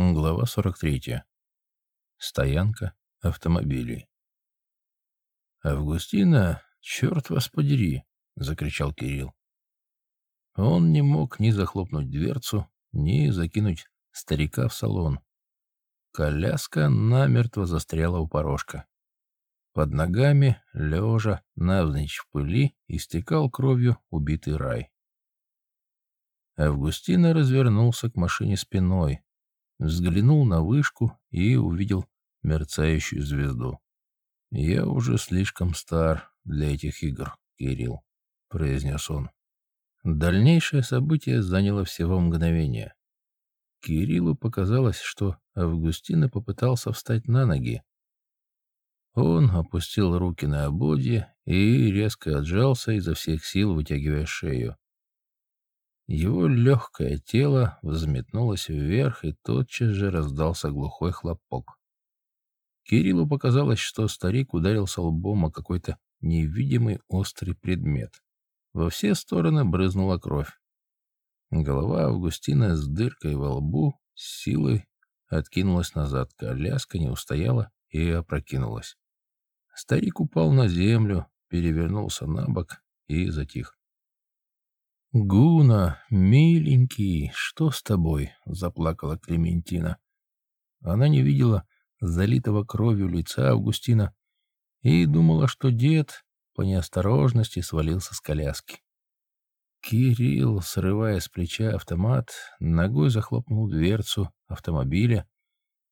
Глава 43. Стоянка автомобилей. «Августина, черт вас подери!» — закричал Кирилл. Он не мог ни захлопнуть дверцу, ни закинуть старика в салон. Коляска намертво застряла у порожка. Под ногами, лежа, навзничь в пыли, истекал кровью убитый рай. Августина развернулся к машине спиной, взглянул на вышку и увидел мерцающую звезду. «Я уже слишком стар для этих игр, Кирилл», — произнес он. Дальнейшее событие заняло всего мгновение. Кириллу показалось, что Августина попытался встать на ноги. Он опустил руки на ободье и резко отжался изо всех сил, вытягивая шею. Его легкое тело взметнулось вверх, и тотчас же раздался глухой хлопок. Кириллу показалось, что старик ударился лбом о какой-то невидимый острый предмет. Во все стороны брызнула кровь. Голова Августина с дыркой во лбу с силой откинулась назад, коляска не устояла и опрокинулась. Старик упал на землю, перевернулся на бок и затих. «Гуна, миленький, что с тобой?» — заплакала Клементина. Она не видела залитого кровью лица Августина и думала, что дед по неосторожности свалился с коляски. Кирилл, срывая с плеча автомат, ногой захлопнул дверцу автомобиля,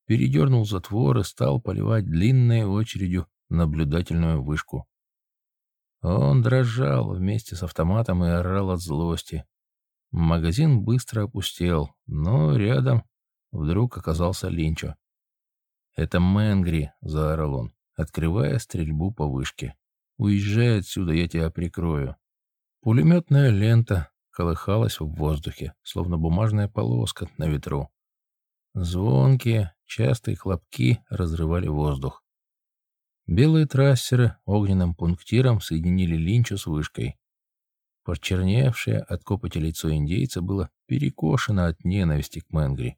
передернул затвор и стал поливать длинной очередью наблюдательную вышку. Он дрожал вместе с автоматом и орал от злости. Магазин быстро опустел, но рядом вдруг оказался Линчо. «Это Мэнгри!» — заорал он, открывая стрельбу по вышке. «Уезжай отсюда, я тебя прикрою». Пулеметная лента колыхалась в воздухе, словно бумажная полоска на ветру. Звонкие, частые хлопки разрывали воздух. Белые трассеры огненным пунктиром соединили Линчу с вышкой. Почерневшее от копоти лицо индейца было перекошено от ненависти к Мэнгри.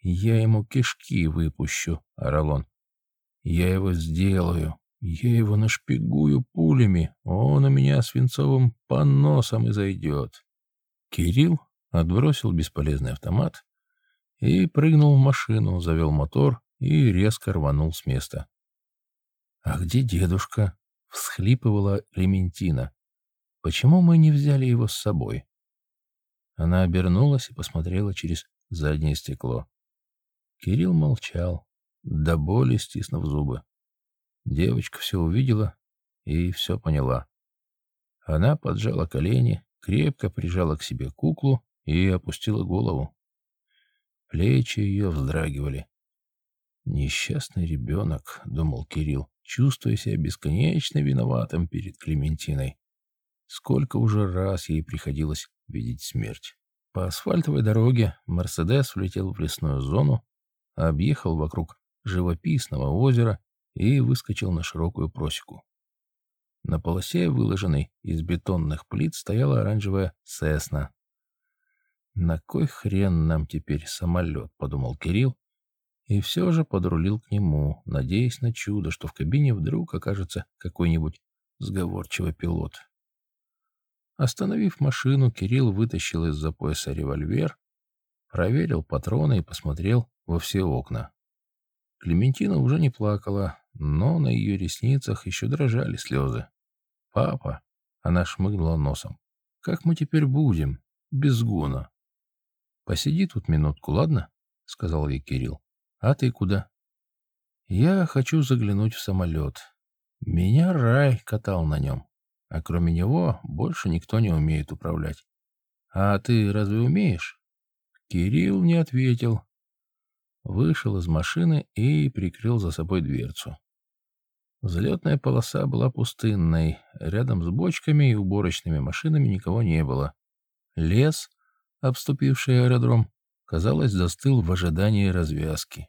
«Я ему кишки выпущу», — орал он. «Я его сделаю. Я его нашпигую пулями. Он у меня свинцовым поносом и зайдет». Кирилл отбросил бесполезный автомат и прыгнул в машину, завел мотор и резко рванул с места. «А где дедушка?» — всхлипывала Клементина. «Почему мы не взяли его с собой?» Она обернулась и посмотрела через заднее стекло. Кирилл молчал, до боли стиснув зубы. Девочка все увидела и все поняла. Она поджала колени, крепко прижала к себе куклу и опустила голову. Плечи ее вздрагивали. «Несчастный ребенок», — думал Кирилл чувствуя себя бесконечно виноватым перед Клементиной. Сколько уже раз ей приходилось видеть смерть. По асфальтовой дороге Мерседес влетел в лесную зону, объехал вокруг живописного озера и выскочил на широкую просеку. На полосе, выложенной из бетонных плит, стояла оранжевая «Сесна». «На кой хрен нам теперь самолет?» — подумал Кирилл и все же подрулил к нему, надеясь на чудо, что в кабине вдруг окажется какой-нибудь сговорчивый пилот. Остановив машину, Кирилл вытащил из-за пояса револьвер, проверил патроны и посмотрел во все окна. Клементина уже не плакала, но на ее ресницах еще дрожали слезы. «Папа!» — она шмыгнула носом. «Как мы теперь будем? Без гуна!» «Посиди тут минутку, ладно?» — сказал ей Кирилл. А ты куда? Я хочу заглянуть в самолет. Меня рай катал на нем. А кроме него больше никто не умеет управлять. А ты разве умеешь? Кирилл не ответил. Вышел из машины и прикрыл за собой дверцу. Взлетная полоса была пустынной. Рядом с бочками и уборочными машинами никого не было. Лес, обступивший аэродром, казалось, застыл в ожидании развязки.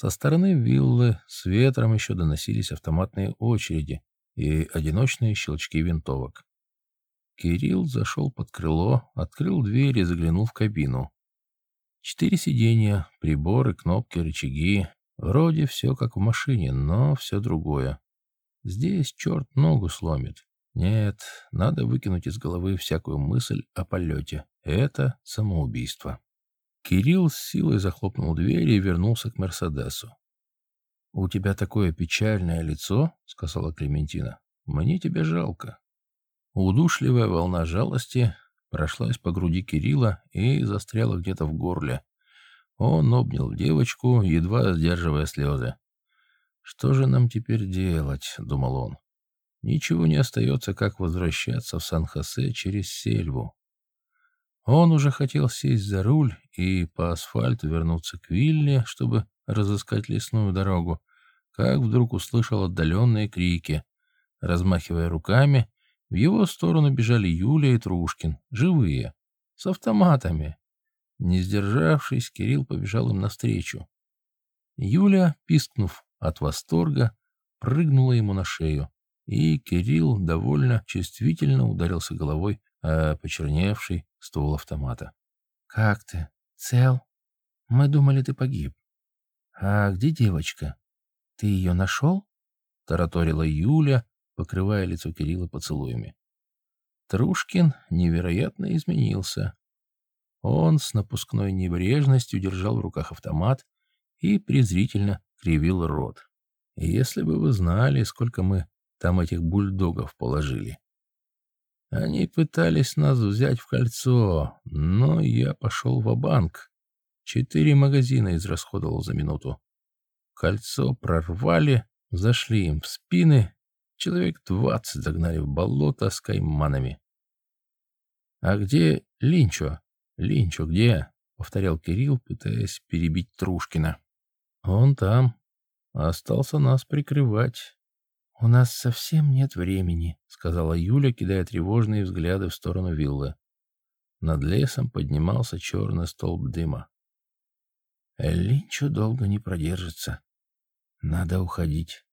Со стороны виллы с ветром еще доносились автоматные очереди и одиночные щелчки винтовок. Кирилл зашел под крыло, открыл дверь и заглянул в кабину. Четыре сиденья, приборы, кнопки, рычаги. Вроде все как в машине, но все другое. Здесь черт ногу сломит. Нет, надо выкинуть из головы всякую мысль о полете. Это самоубийство. Кирилл с силой захлопнул дверь и вернулся к Мерседесу. «У тебя такое печальное лицо», — сказала Клементина. «Мне тебя жалко». Удушливая волна жалости прошлась по груди Кирилла и застряла где-то в горле. Он обнял девочку, едва сдерживая слезы. «Что же нам теперь делать?» — думал он. «Ничего не остается, как возвращаться в Сан-Хосе через сельву». Он уже хотел сесть за руль и по асфальту вернуться к вилле, чтобы разыскать лесную дорогу, как вдруг услышал отдаленные крики. Размахивая руками, в его сторону бежали Юля и Трушкин, живые, с автоматами. Не сдержавшись, Кирилл побежал им навстречу. Юля, пискнув от восторга, прыгнула ему на шею, и Кирилл довольно чувствительно ударился головой о почерневший ствол автомата. «Как ты? Цел? Мы думали, ты погиб. А где девочка? Ты ее нашел?» — тараторила Юля, покрывая лицо Кирилла поцелуями. Трушкин невероятно изменился. Он с напускной небрежностью держал в руках автомат и презрительно кривил рот. «Если бы вы знали, сколько мы там этих бульдогов положили. Они пытались нас взять в кольцо, но я пошел в банк Четыре магазина израсходовал за минуту. Кольцо прорвали, зашли им в спины, человек двадцать загнали в болото с кайманами. — А где Линчо? Линчо где? — повторял Кирилл, пытаясь перебить Трушкина. — Он там. Остался нас прикрывать. «У нас совсем нет времени», — сказала Юля, кидая тревожные взгляды в сторону виллы. Над лесом поднимался черный столб дыма. «Линчу долго не продержится. Надо уходить».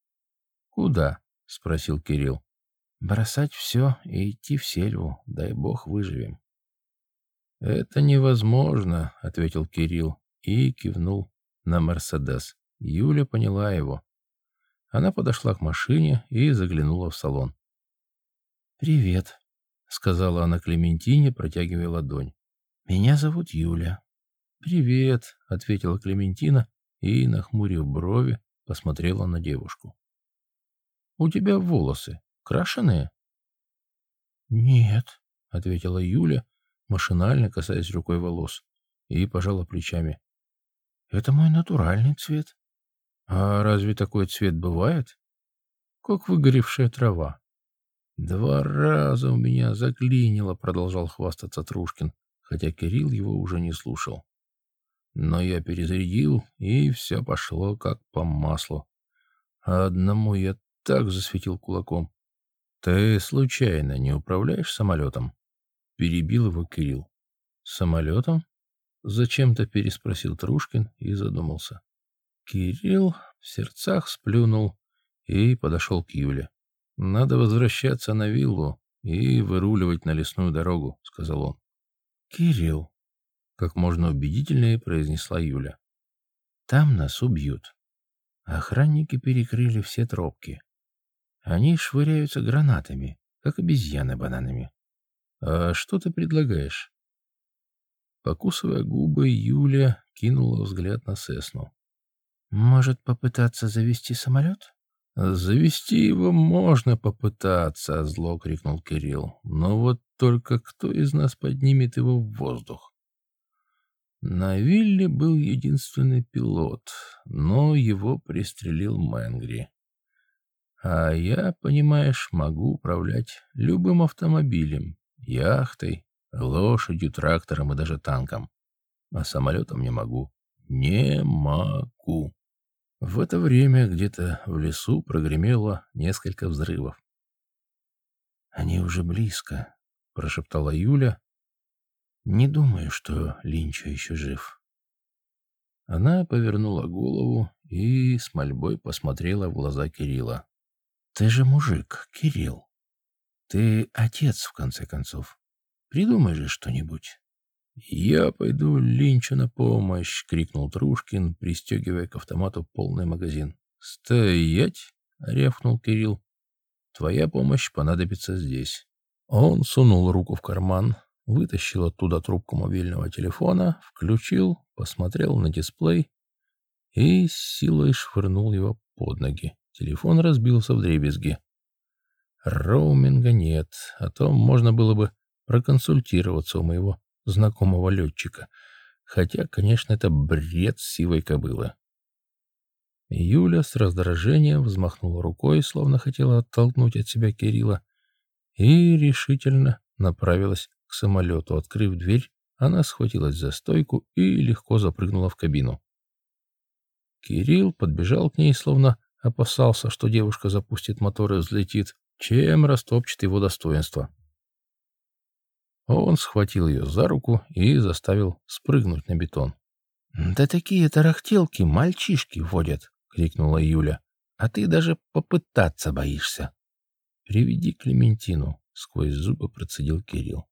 «Куда?» — спросил Кирилл. «Бросать все и идти в сельву. Дай бог выживем». «Это невозможно», — ответил Кирилл и кивнул на Мерседес. Юля поняла его. Она подошла к машине и заглянула в салон. «Привет», — сказала она Клементине, протягивая ладонь. «Меня зовут Юля». «Привет», — ответила Клементина и, нахмурив брови, посмотрела на девушку. «У тебя волосы крашеные?» «Нет», — ответила Юля, машинально касаясь рукой волос, и пожала плечами. «Это мой натуральный цвет». А разве такой цвет бывает? Как выгоревшая трава. Два раза у меня заклинило, продолжал хвастаться Трушкин, хотя Кирилл его уже не слушал. Но я перезарядил, и все пошло как по маслу. А одному я так засветил кулаком. «Ты случайно не управляешь самолетом?» Перебил его Кирилл. «Самолетом?» Зачем-то переспросил Трушкин и задумался. Кирилл в сердцах сплюнул и подошел к Юле. «Надо возвращаться на виллу и выруливать на лесную дорогу», — сказал он. «Кирилл», — как можно убедительнее произнесла Юля. «Там нас убьют. Охранники перекрыли все тропки. Они швыряются гранатами, как обезьяны бананами. А что ты предлагаешь?» Покусывая губы, Юля кинула взгляд на Сесну. Может, попытаться завести самолет? Завести его можно попытаться, зло крикнул Кирилл. Но вот только кто из нас поднимет его в воздух? На вилле был единственный пилот, но его пристрелил Мэнгри. А я, понимаешь, могу управлять любым автомобилем, яхтой, лошадью, трактором и даже танком. А самолетом не могу. Не могу. В это время где-то в лесу прогремело несколько взрывов. «Они уже близко», — прошептала Юля. «Не думаю, что Линча еще жив». Она повернула голову и с мольбой посмотрела в глаза Кирилла. «Ты же мужик, Кирилл. Ты отец, в конце концов. Придумай же что-нибудь. «Я пойду Линчу на помощь!» — крикнул Трушкин, пристегивая к автомату полный магазин. «Стоять!» — рявкнул Кирилл. «Твоя помощь понадобится здесь». Он сунул руку в карман, вытащил оттуда трубку мобильного телефона, включил, посмотрел на дисплей и силой швырнул его под ноги. Телефон разбился в дребезги. Роуминга нет, а то можно было бы проконсультироваться у моего знакомого летчика. Хотя, конечно, это бред сивой кобылы. Юля с раздражением взмахнула рукой, словно хотела оттолкнуть от себя Кирилла, и решительно направилась к самолету. Открыв дверь, она схватилась за стойку и легко запрыгнула в кабину. Кирилл подбежал к ней, словно опасался, что девушка запустит мотор и взлетит, чем растопчет его достоинство. Он схватил ее за руку и заставил спрыгнуть на бетон. «Да такие тарахтелки мальчишки водят!» — крикнула Юля. «А ты даже попытаться боишься!» «Приведи Клементину!» — сквозь зубы процедил Кирилл.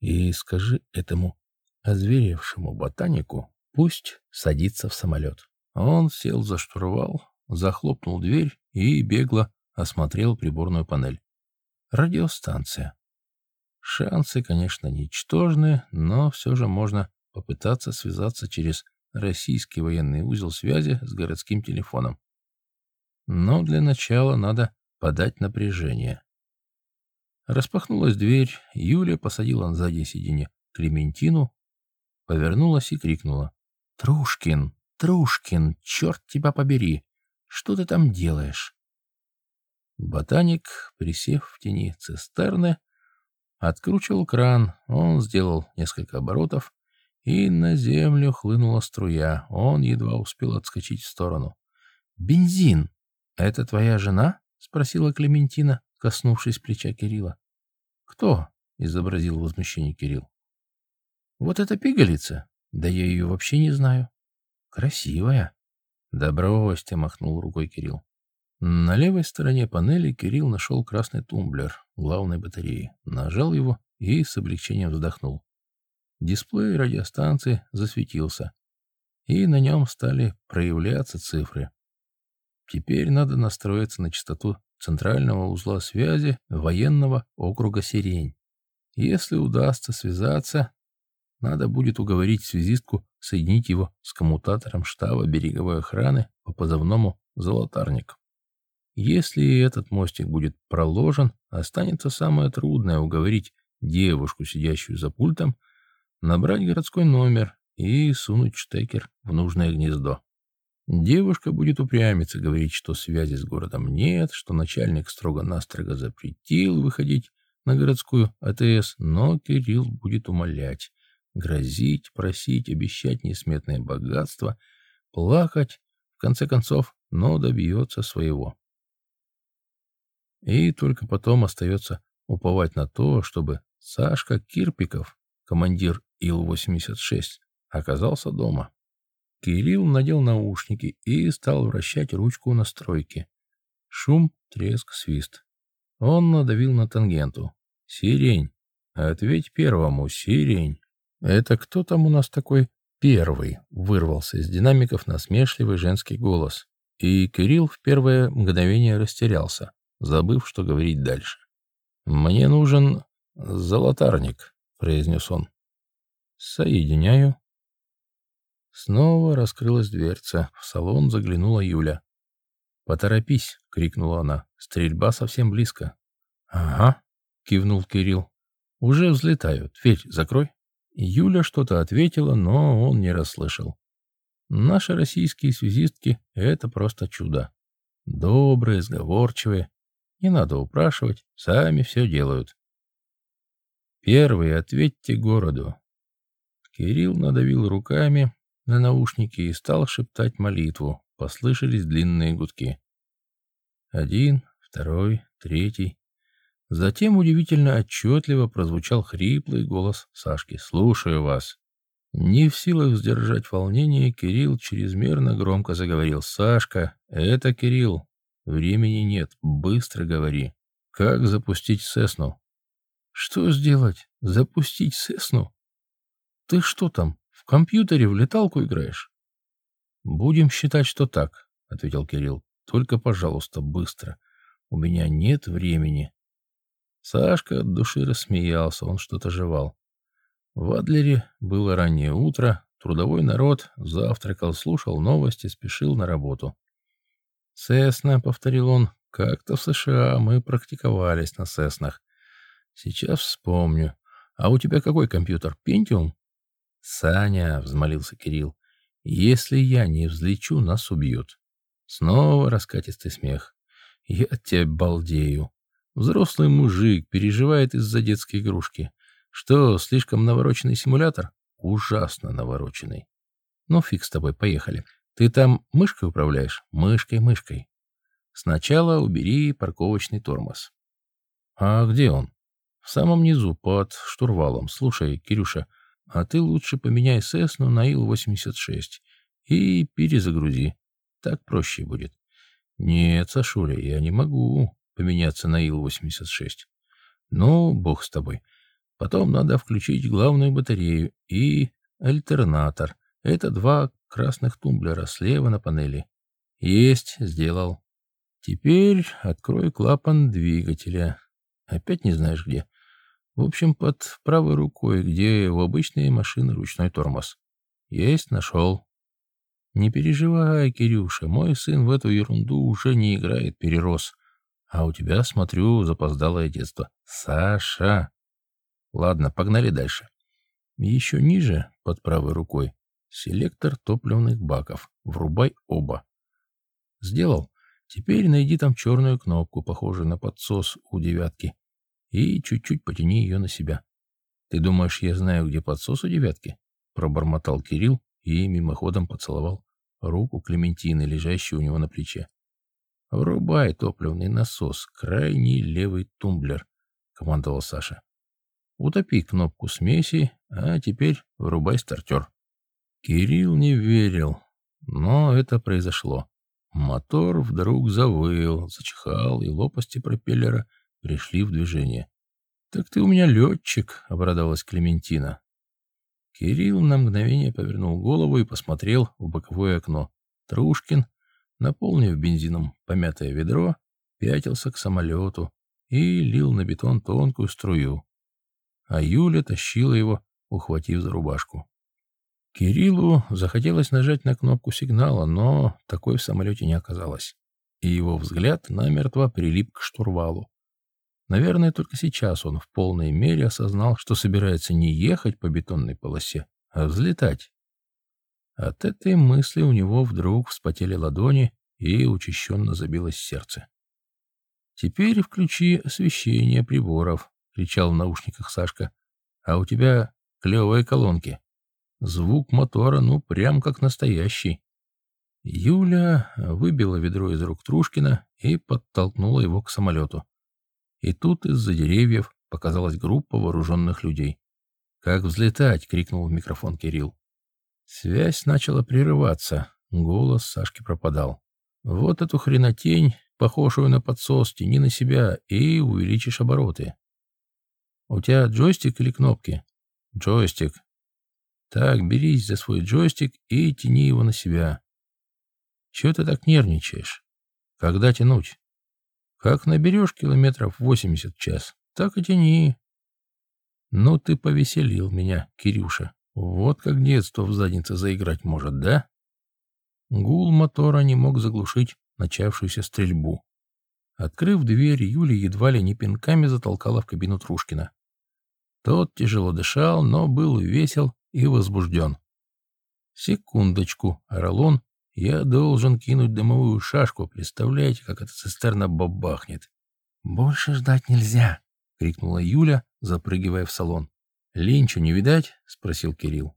«И скажи этому озверевшему ботанику, пусть садится в самолет». Он сел за штурвал, захлопнул дверь и бегло осмотрел приборную панель. Радиостанция. Шансы, конечно, ничтожны, но все же можно попытаться связаться через российский военный узел связи с городским телефоном. Но для начала надо подать напряжение. Распахнулась дверь, Юля посадила на заднее сиденье Клементину, повернулась и крикнула. «Трушкин! Трушкин! Черт тебя побери! Что ты там делаешь?» Ботаник, присев в тени цистерны, откручивал кран. Он сделал несколько оборотов, и на землю хлынула струя. Он едва успел отскочить в сторону. «Бензин! Это твоя жена?» — спросила Клементина, коснувшись плеча Кирилла. «Кто?» — изобразил возмущение Кирилл. «Вот эта пигалица? Да я ее вообще не знаю. Красивая». «Да брось ты!» — махнул рукой Кирилл. На левой стороне панели Кирилл нашел красный тумблер главной батареи, нажал его и с облегчением вздохнул. Дисплей радиостанции засветился, и на нем стали проявляться цифры. Теперь надо настроиться на частоту центрального узла связи военного округа Сирень. Если удастся связаться, надо будет уговорить связистку соединить его с коммутатором штаба береговой охраны по позывному «Золотарник». Если этот мостик будет проложен, останется самое трудное — уговорить девушку, сидящую за пультом, набрать городской номер и сунуть штекер в нужное гнездо. Девушка будет упрямиться, говорить, что связи с городом нет, что начальник строго-настрого запретил выходить на городскую АТС, но Кирилл будет умолять, грозить, просить, обещать несметное богатство, плакать, в конце концов, но добьется своего. И только потом остается уповать на то, чтобы Сашка Кирпиков, командир Ил-86, оказался дома. Кирилл надел наушники и стал вращать ручку настройки. Шум, треск, свист. Он надавил на тангенту. «Сирень! Ответь первому, сирень!» «Это кто там у нас такой первый?» — вырвался из динамиков насмешливый женский голос. И Кирилл в первое мгновение растерялся забыв, что говорить дальше. «Мне нужен золотарник», — произнес он. «Соединяю». Снова раскрылась дверца. В салон заглянула Юля. «Поторопись!» — крикнула она. «Стрельба совсем близко». «Ага», — кивнул Кирилл. «Уже взлетаю. Дверь закрой». Юля что-то ответила, но он не расслышал. Наши российские связистки — это просто чудо. Добрые, сговорчивые, не надо упрашивать, сами все делают. Первый ответьте городу. Кирилл надавил руками на наушники и стал шептать молитву. Послышались длинные гудки. Один, второй, третий. Затем удивительно отчетливо прозвучал хриплый голос Сашки. «Слушаю вас». Не в силах сдержать волнение, Кирилл чрезмерно громко заговорил. «Сашка, это Кирилл. Времени нет, быстро говори. Как запустить Сесну? Что сделать? Запустить Сесну? Ты что там, в компьютере в леталку играешь? Будем считать, что так, ответил Кирилл. Только, пожалуйста, быстро. У меня нет времени. Сашка от души рассмеялся, он что-то жевал. В Адлере было раннее утро, трудовой народ завтракал, слушал новости, спешил на работу. «Сесна», — повторил он, — «как-то в США мы практиковались на Сеснах. Сейчас вспомню. А у тебя какой компьютер? Пентиум?» «Саня», — взмолился Кирилл, — «если я не взлечу, нас убьют». Снова раскатистый смех. «Я от тебя балдею. Взрослый мужик переживает из-за детской игрушки. Что, слишком навороченный симулятор? Ужасно навороченный. Ну, фиг с тобой, поехали. Ты там мышкой управляешь? Мышкой, мышкой. Сначала убери парковочный тормоз. А где он? В самом низу, под штурвалом. Слушай, Кирюша, а ты лучше поменяй Сесну на Ил-86 и перезагрузи. Так проще будет. Нет, Сашуля, я не могу поменяться на Ил-86. Ну, бог с тобой. Потом надо включить главную батарею и альтернатор. Это два красных тумблера слева на панели. Есть, сделал. Теперь открой клапан двигателя. Опять не знаешь где. В общем, под правой рукой, где у обычной машины ручной тормоз. Есть, нашел. Не переживай, Кирюша, мой сын в эту ерунду уже не играет, перерос. А у тебя, смотрю, запоздалое детство. Саша, Ладно, погнали дальше. Еще ниже, под правой рукой, селектор топливных баков. Врубай оба. Сделал. Теперь найди там черную кнопку, похожую на подсос у девятки, и чуть-чуть потяни ее на себя. Ты думаешь, я знаю, где подсос у девятки? Пробормотал Кирилл и мимоходом поцеловал руку Клементины, лежащую у него на плече. «Врубай топливный насос, крайний левый тумблер», — командовал Саша. Утопи кнопку смеси, а теперь врубай стартер. Кирилл не верил, но это произошло. Мотор вдруг завыл, зачихал, и лопасти пропеллера пришли в движение. «Так ты у меня летчик», — обрадовалась Клементина. Кирилл на мгновение повернул голову и посмотрел в боковое окно. Трушкин, наполнив бензином помятое ведро, пятился к самолету и лил на бетон тонкую струю а Юля тащила его, ухватив за рубашку. Кириллу захотелось нажать на кнопку сигнала, но такой в самолете не оказалось, и его взгляд намертво прилип к штурвалу. Наверное, только сейчас он в полной мере осознал, что собирается не ехать по бетонной полосе, а взлетать. От этой мысли у него вдруг вспотели ладони и учащенно забилось сердце. «Теперь включи освещение приборов», — кричал в наушниках Сашка. «А у тебя клевые колонки. Звук мотора, ну, прям как настоящий». Юля выбила ведро из рук Трушкина и подтолкнула его к самолету. И тут из-за деревьев показалась группа вооруженных людей. «Как взлетать?» — крикнул в микрофон Кирилл. Связь начала прерываться, голос Сашки пропадал. «Вот эту хренотень, похожую на подсос, тяни на себя и увеличишь обороты. У тебя джойстик или кнопки? Джойстик. Так, берись за свой джойстик и тяни его на себя. Чего ты так нервничаешь? Когда тянуть? Как наберешь километров 80 в час, так и тяни. Ну ты повеселил меня, Кирюша. Вот как детство в заднице заиграть может, да? Гул мотора не мог заглушить начавшуюся стрельбу. Открыв дверь, Юля едва ли не пинками затолкала в кабину Трушкина. Тот тяжело дышал, но был весел и возбужден. «Секундочку, Оролон, я должен кинуть дымовую шашку. Представляете, как эта цистерна бабахнет?» «Больше ждать нельзя!» — крикнула Юля, запрыгивая в салон. «Ленчу не видать?» — спросил Кирилл.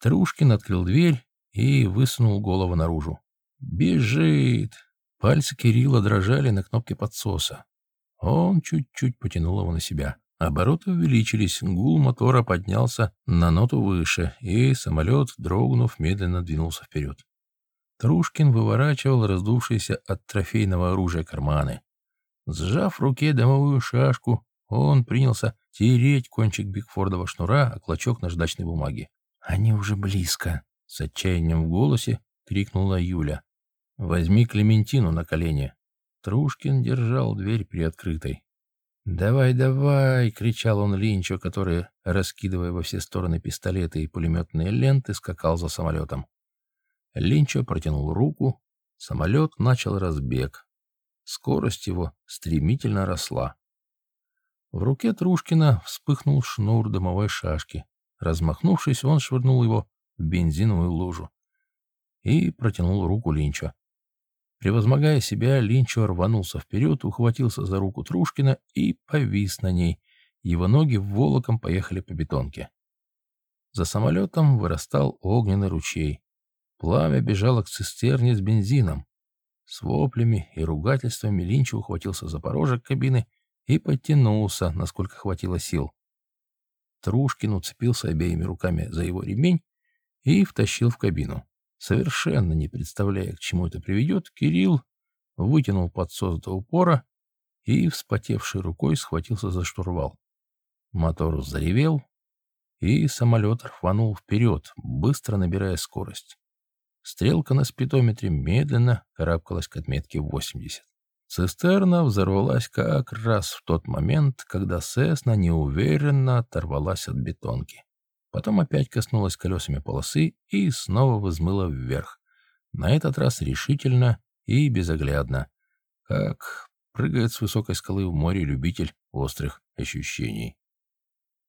Трушкин открыл дверь и высунул голову наружу. «Бежит!» Пальцы Кирилла дрожали на кнопке подсоса. Он чуть-чуть потянул его на себя. Обороты увеличились, гул мотора поднялся на ноту выше, и самолет, дрогнув, медленно двинулся вперед. Трушкин выворачивал раздувшиеся от трофейного оружия карманы. Сжав в руке домовую шашку, он принялся тереть кончик Бигфордова шнура о клочок наждачной бумаги. «Они уже близко!» — с отчаянием в голосе крикнула Юля. «Возьми Клементину на колени!» Трушкин держал дверь приоткрытой. «Давай, давай!» — кричал он Линчу, который, раскидывая во все стороны пистолеты и пулеметные ленты, скакал за самолетом. Линчо протянул руку, самолет начал разбег. Скорость его стремительно росла. В руке Трушкина вспыхнул шнур дымовой шашки. Размахнувшись, он швырнул его в бензиновую лужу и протянул руку Линчо. Превозмогая себя, Линчо рванулся вперед, ухватился за руку Трушкина и повис на ней. Его ноги волоком поехали по бетонке. За самолетом вырастал огненный ручей. Пламя бежало к цистерне с бензином. С воплями и ругательствами Линчо ухватился за порожек кабины и подтянулся, насколько хватило сил. Трушкин уцепился обеими руками за его ремень и втащил в кабину. Совершенно не представляя, к чему это приведет, Кирилл вытянул подсос до упора и, вспотевшей рукой, схватился за штурвал. Мотор заревел, и самолет рванул вперед, быстро набирая скорость. Стрелка на спидометре медленно карабкалась к отметке 80. Цистерна взорвалась как раз в тот момент, когда Сесна неуверенно оторвалась от бетонки. Потом опять коснулась колесами полосы и снова взмыла вверх. На этот раз решительно и безоглядно, как прыгает с высокой скалы в море любитель острых ощущений.